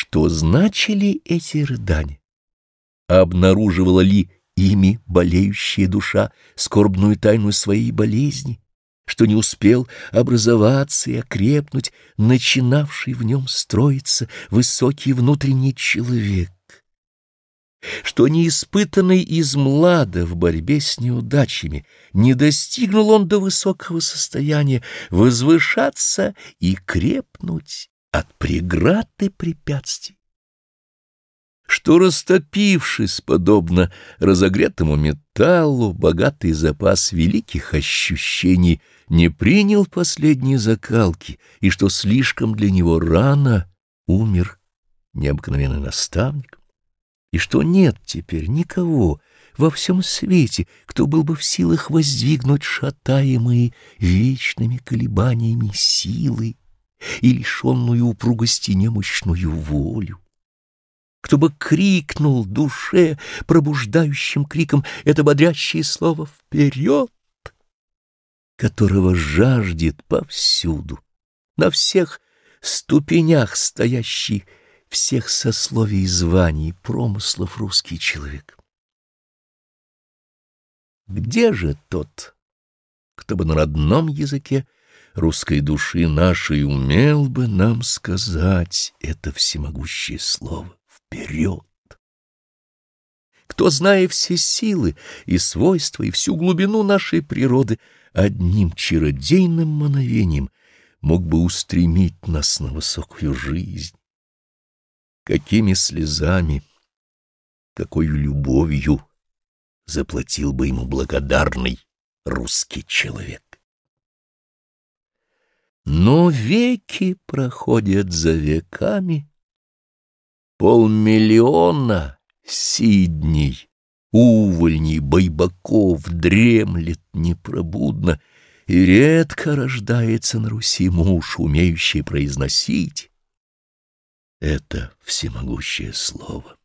Что значили эти рыдания? Обнаруживала ли ими болеющая душа скорбную тайну своей болезни, что не успел образоваться и окрепнуть, начинавший в нем строиться высокий внутренний человек? что неиспытанный из млада в борьбе с неудачами не достигнул он до высокого состояния возвышаться и крепнуть от преград и препятствий. Что, растопившись, подобно разогретому металлу, богатый запас великих ощущений не принял последней закалки, и что слишком для него рано умер необыкновенный наставник, и что нет теперь никого во всем свете, кто был бы в силах воздвигнуть шатаемые вечными колебаниями силы и лишенную упругости немощную волю кто бы крикнул душе пробуждающим криком это бодрящее слово «Вперед!», которого жаждет повсюду, на всех ступенях стоящий всех сословий, званий, промыслов русский человек. Где же тот, кто бы на родном языке русской души нашей умел бы нам сказать это всемогущее слово? вперед. Кто, зная все силы и свойства, и всю глубину нашей природы, одним чародейным мановением мог бы устремить нас на высокую жизнь. Какими слезами, какой любовью заплатил бы ему благодарный русский человек. Но веки проходят за веками, Полмиллиона сидней, увольней, байбаков дремлет непробудно, и редко рождается на Руси муж, умеющий произносить это всемогущее слово.